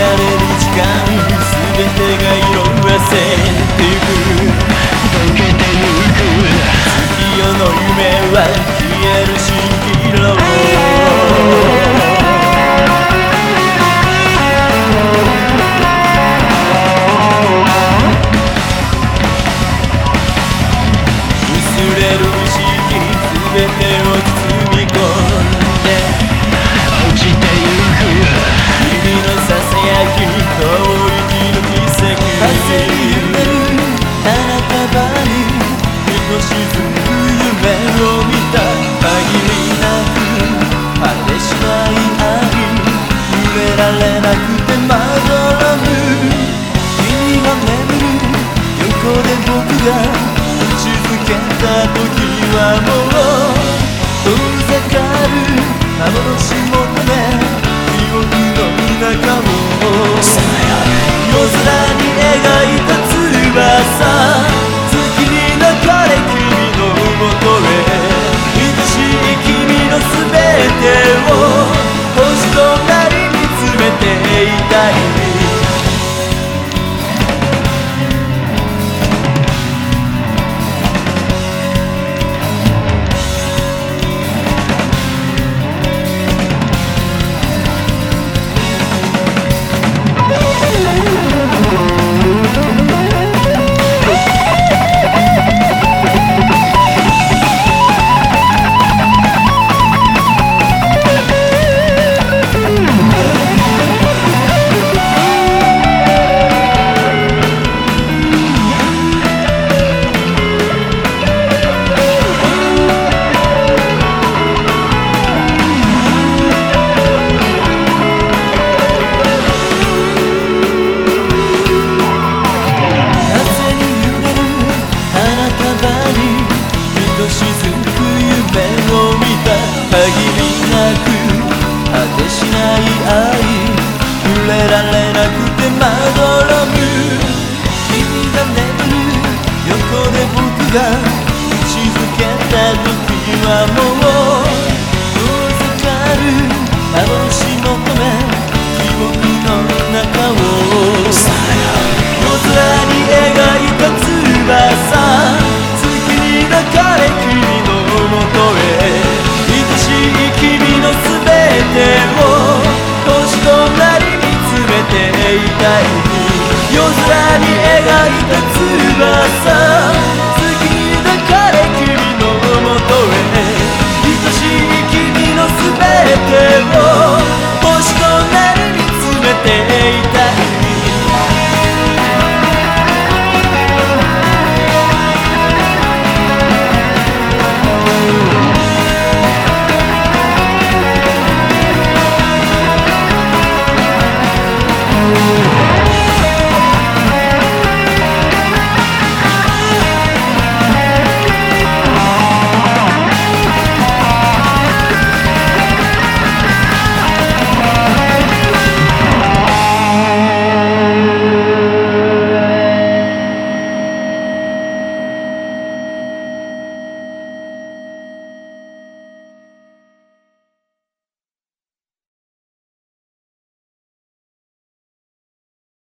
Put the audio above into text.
られる時間全てが色褪せてゆく溶けてゆく月夜の夢は消える蜃気楼全てを見た限りなく果てしない愛触れられなくてまどろむ君が眠る横で僕が打ちづけた時はもう。遠ざかる。幻も夢を見た限りなく果てしない愛触れられ